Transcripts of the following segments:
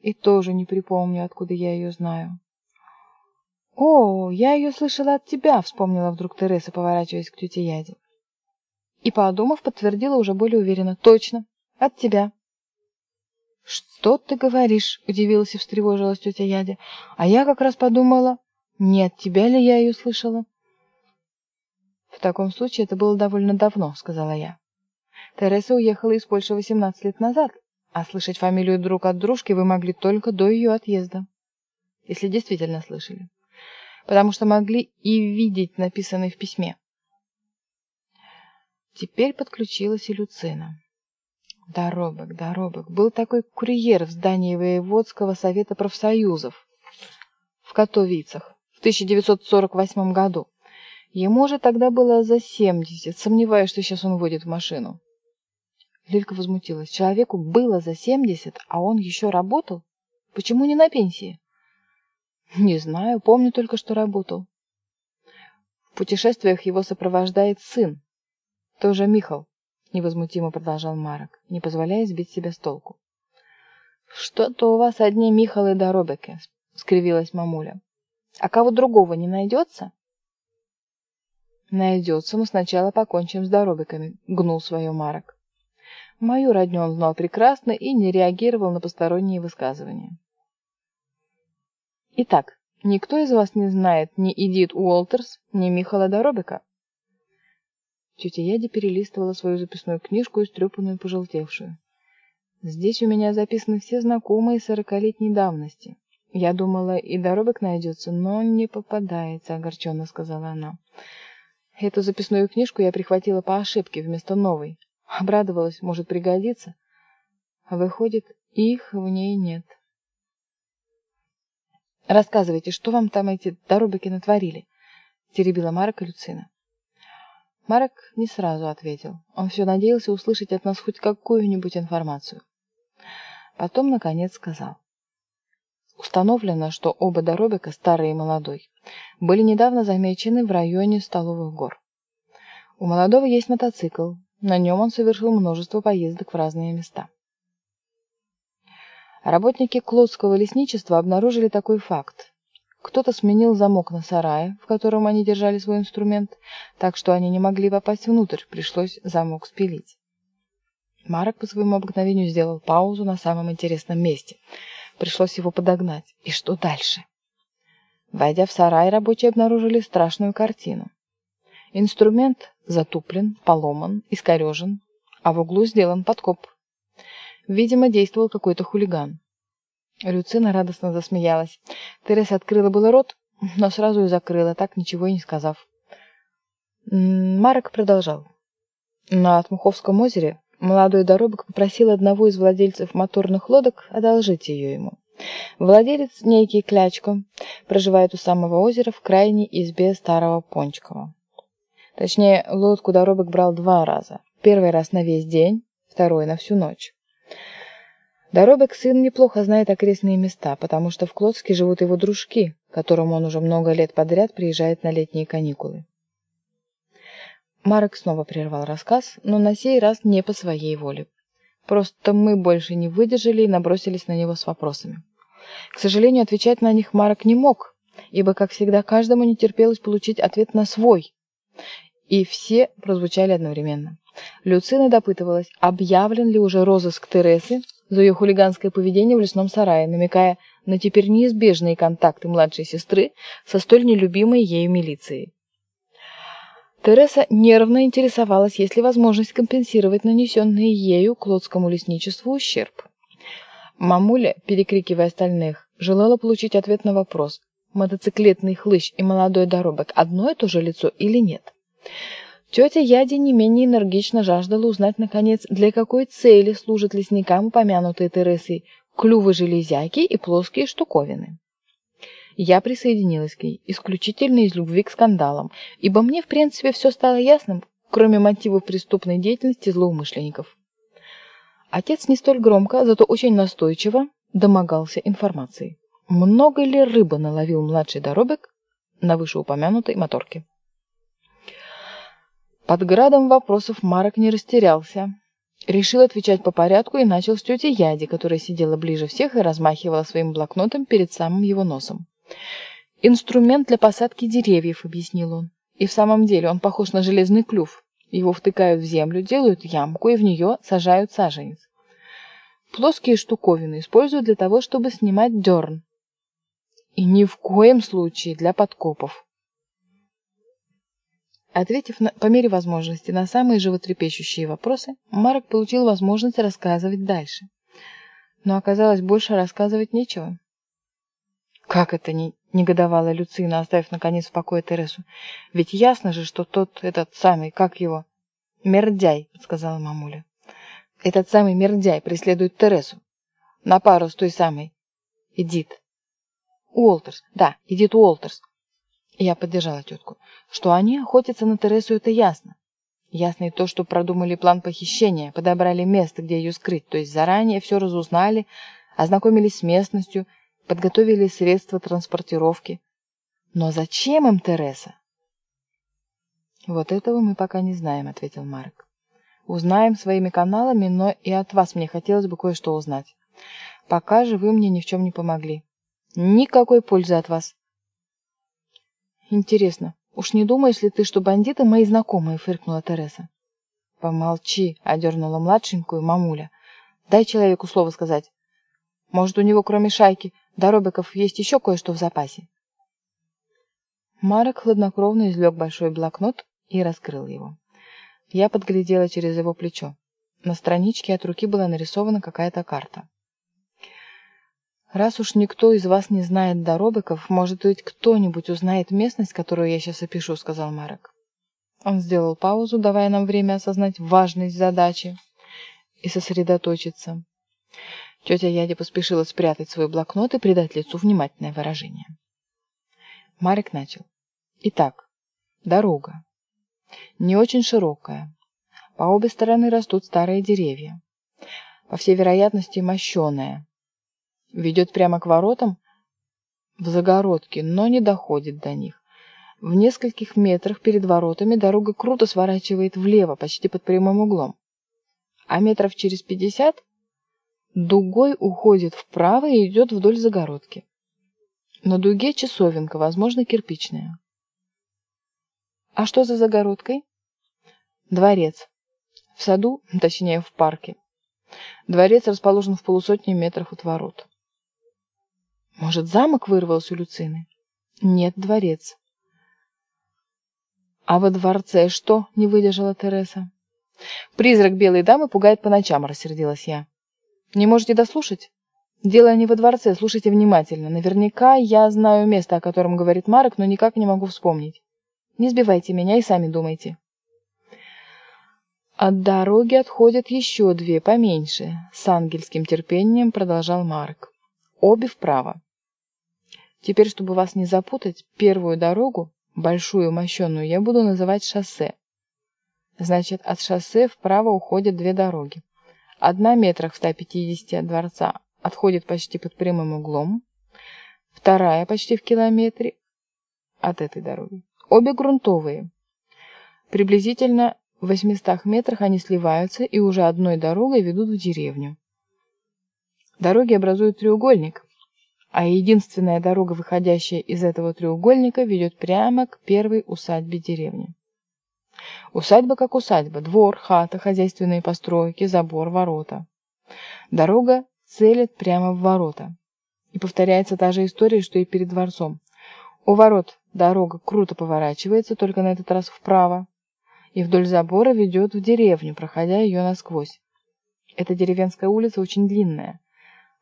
И тоже не припомню, откуда я ее знаю. «О, я ее слышала от тебя», — вспомнила вдруг Тереса, поворачиваясь к тете Яде. И, подумав, подтвердила уже более уверенно. «Точно, от тебя». «Что ты говоришь?» — удивилась и встревожилась тетя Ядя. «А я как раз подумала, не от тебя ли я ее слышала?» «В таком случае это было довольно давно», — сказала я. «Тереса уехала из Польши 18 лет назад, а слышать фамилию друг от дружки вы могли только до ее отъезда, если действительно слышали, потому что могли и видеть написанный в письме». Теперь подключилась и Люцина. Доробок, Доробок. Был такой курьер в здании Воеводского совета профсоюзов в Катовицах в 1948 году. Ему же тогда было за 70, сомневаюсь, что сейчас он водит машину. Лилька возмутилась. Человеку было за 70, а он еще работал? Почему не на пенсии? Не знаю, помню только, что работал. В путешествиях его сопровождает сын, тоже Михал, невозмутимо продолжал Марок, не позволяя сбить себя с толку. Что-то у вас одни Михалы да Робеки, скривилась мамуля. А кого другого не найдется? Найдется, но сначала покончим с доробиками, гнул свое Марок. Мою родню он знал прекрасно и не реагировал на посторонние высказывания. Итак, никто из вас не знает ни Эдит Уолтерс, ни Михала Доробика? Тетя Яди перелистывала свою записную книжку, истрепанную и пожелтевшую. Здесь у меня записаны все знакомые сорокалетней давности. Я думала, и доробок найдется, но не попадается, огорченно сказала она. Эту записную книжку я прихватила по ошибке вместо новой. Обрадовалась, может пригодится. А выходит, их в ней нет. Рассказывайте, что вам там эти доробики натворили? Теребила Марка Люцина. Марк не сразу ответил. Он все надеялся услышать от нас хоть какую-нибудь информацию. Потом, наконец, сказал. Установлено, что оба доробика, старый и молодой, были недавно замечены в районе Столовых гор. У молодого есть мотоцикл, на нем он совершил множество поездок в разные места. Работники Клодского лесничества обнаружили такой факт. Кто-то сменил замок на сарае, в котором они держали свой инструмент, так что они не могли попасть внутрь, пришлось замок спилить. Марок по своему обыкновению сделал паузу на самом интересном месте – Пришлось его подогнать. И что дальше? Войдя в сарай, рабочие обнаружили страшную картину. Инструмент затуплен, поломан, искорежен, а в углу сделан подкоп. Видимо, действовал какой-то хулиган. Люцина радостно засмеялась. Тереса открыла было рот, но сразу и закрыла, так ничего и не сказав. Марок продолжал. На Отмуховском озере Молодой доробок попросил одного из владельцев моторных лодок одолжить ее ему. Владелец, некий Клячко, проживает у самого озера в крайней избе старого Пончкова. Точнее, лодку доробок брал два раза. Первый раз на весь день, второй на всю ночь. Доробок сын неплохо знает окрестные места, потому что в Клодске живут его дружки, которым он уже много лет подряд приезжает на летние каникулы. Марек снова прервал рассказ, но на сей раз не по своей воле. Просто мы больше не выдержали и набросились на него с вопросами. К сожалению, отвечать на них Марек не мог, ибо, как всегда, каждому не терпелось получить ответ на свой. И все прозвучали одновременно. Люцина допытывалась, объявлен ли уже розыск Тересы за ее хулиганское поведение в лесном сарае, намекая на теперь неизбежные контакты младшей сестры со столь нелюбимой ею милицией. Тереса нервно интересовалась, есть ли возможность компенсировать нанесенный ею Клодскому лесничеству ущерб. Мамуля, перекрикивая остальных, желала получить ответ на вопрос, мотоциклетный хлыщ и молодой доробок одно и то же лицо или нет. Тетя Яди не менее энергично жаждала узнать, наконец, для какой цели служат лесникам упомянутые Тересой клювы-железяки и плоские штуковины. Я присоединилась к ней исключительно из любви к скандалам, ибо мне, в принципе, все стало ясным, кроме мотивов преступной деятельности злоумышленников. Отец не столь громко, зато очень настойчиво домогался информации. Много ли рыбы наловил младший доробек на вышеупомянутой моторке? Под градом вопросов Марок не растерялся. Решил отвечать по порядку и начал с тети Яди, которая сидела ближе всех и размахивала своим блокнотом перед самым его носом. «Инструмент для посадки деревьев», — объяснил он. «И в самом деле он похож на железный клюв. Его втыкают в землю, делают ямку и в нее сажают саженец. Плоские штуковины используют для того, чтобы снимать дерн. И ни в коем случае для подкопов. Ответив на, по мере возможности на самые животрепещущие вопросы, Марк получил возможность рассказывать дальше. Но оказалось, больше рассказывать нечего. «Как это не...» — негодовала Люцина, оставив наконец в покое Тересу. «Ведь ясно же, что тот, этот самый, как его...» «Мердяй», — сказала мамуля. «Этот самый мердяй преследует Тересу. На пару с той самой. Эдит. Уолтерс, да, Эдит Уолтерс. Я поддержала тетку. Что они охотятся на Тересу, это ясно. Ясно и то, что продумали план похищения, подобрали место, где ее скрыть, то есть заранее все разузнали, ознакомились с местностью, подготовили средства транспортировки. Но зачем им Тереса? Вот этого мы пока не знаем, ответил Марк. Узнаем своими каналами, но и от вас мне хотелось бы кое-что узнать. Пока же вы мне ни в чем не помогли. Никакой пользы от вас. «Интересно, уж не думаешь ли ты, что бандиты мои знакомые?» — фыркнула Тереса. «Помолчи», — одернула младшенькую мамуля. «Дай человеку слово сказать. Может, у него, кроме шайки, доробиков, есть еще кое-что в запасе?» Марок хладнокровно извлек большой блокнот и раскрыл его. Я подглядела через его плечо. На страничке от руки была нарисована какая-то карта. Раз уж никто из вас не знает доробиков, может быть, кто-нибудь узнает местность, которую я сейчас опишу, сказал Марек. Он сделал паузу, давая нам время осознать важность задачи и сосредоточиться. Тетя Яди поспешила спрятать свой блокнот и придать лицу внимательное выражение. Марик начал. Итак, дорога. Не очень широкая. По обе стороны растут старые деревья. По всей вероятности, мощеная ведет прямо к воротам в загородке, но не доходит до них. В нескольких метрах перед воротами дорога круто сворачивает влево, почти под прямым углом. А метров через пятьдесят дугой уходит вправо и идет вдоль загородки. На дуге часовенка, возможно, кирпичная. А что за загородкой? Дворец. В саду, точнее в парке. Дворец расположен в полусотни метров от ворот. Может, замок вырвался у Люцины? Нет, дворец. А во дворце что? Не выдержала Тереса. Призрак белой дамы пугает по ночам, рассердилась я. Не можете дослушать? Дело не во дворце, слушайте внимательно. Наверняка я знаю место, о котором говорит Марок, но никак не могу вспомнить. Не сбивайте меня и сами думайте. От дороги отходят еще две, поменьше. С ангельским терпением продолжал Марк. Обе вправо. Теперь, чтобы вас не запутать, первую дорогу, большую мощенную, я буду называть шоссе. Значит, от шоссе вправо уходят две дороги. Одна метрах в 150 от дворца отходит почти под прямым углом, вторая почти в километре от этой дороги. Обе грунтовые. Приблизительно в 800 метрах они сливаются и уже одной дорогой ведут в деревню. Дороги образуют треугольник, а единственная дорога, выходящая из этого треугольника, ведет прямо к первой усадьбе деревни. Усадьба как усадьба, двор, хата, хозяйственные постройки, забор, ворота. Дорога целит прямо в ворота. И повторяется та же история, что и перед дворцом. У ворот дорога круто поворачивается, только на этот раз вправо, и вдоль забора ведет в деревню, проходя ее насквозь. Эта деревенская улица очень длинная,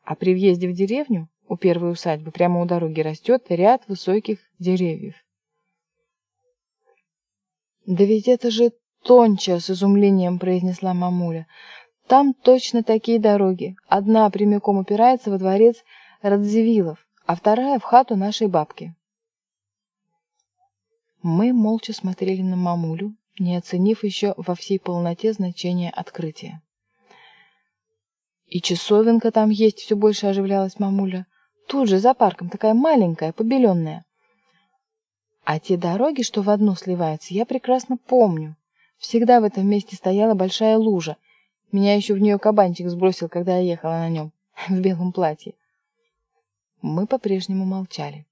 а при въезде в деревню у первой усадьбы прямо у дороги растет ряд высоких деревьев. «Да ведь это же Тонча!» — с изумлением произнесла мамуля. «Там точно такие дороги. Одна прямиком упирается во дворец Радзивиллов, а вторая — в хату нашей бабки». Мы молча смотрели на мамулю, не оценив еще во всей полноте значения открытия. «И часовенка там есть», — все больше оживлялась мамуля. Тут же, за парком, такая маленькая, побеленная. А те дороги, что в одну сливаются, я прекрасно помню. Всегда в этом месте стояла большая лужа, Меня еще в нее кабанчик сбросил, когда я ехала на нем, в белом платье. Мы по-прежнему молчали.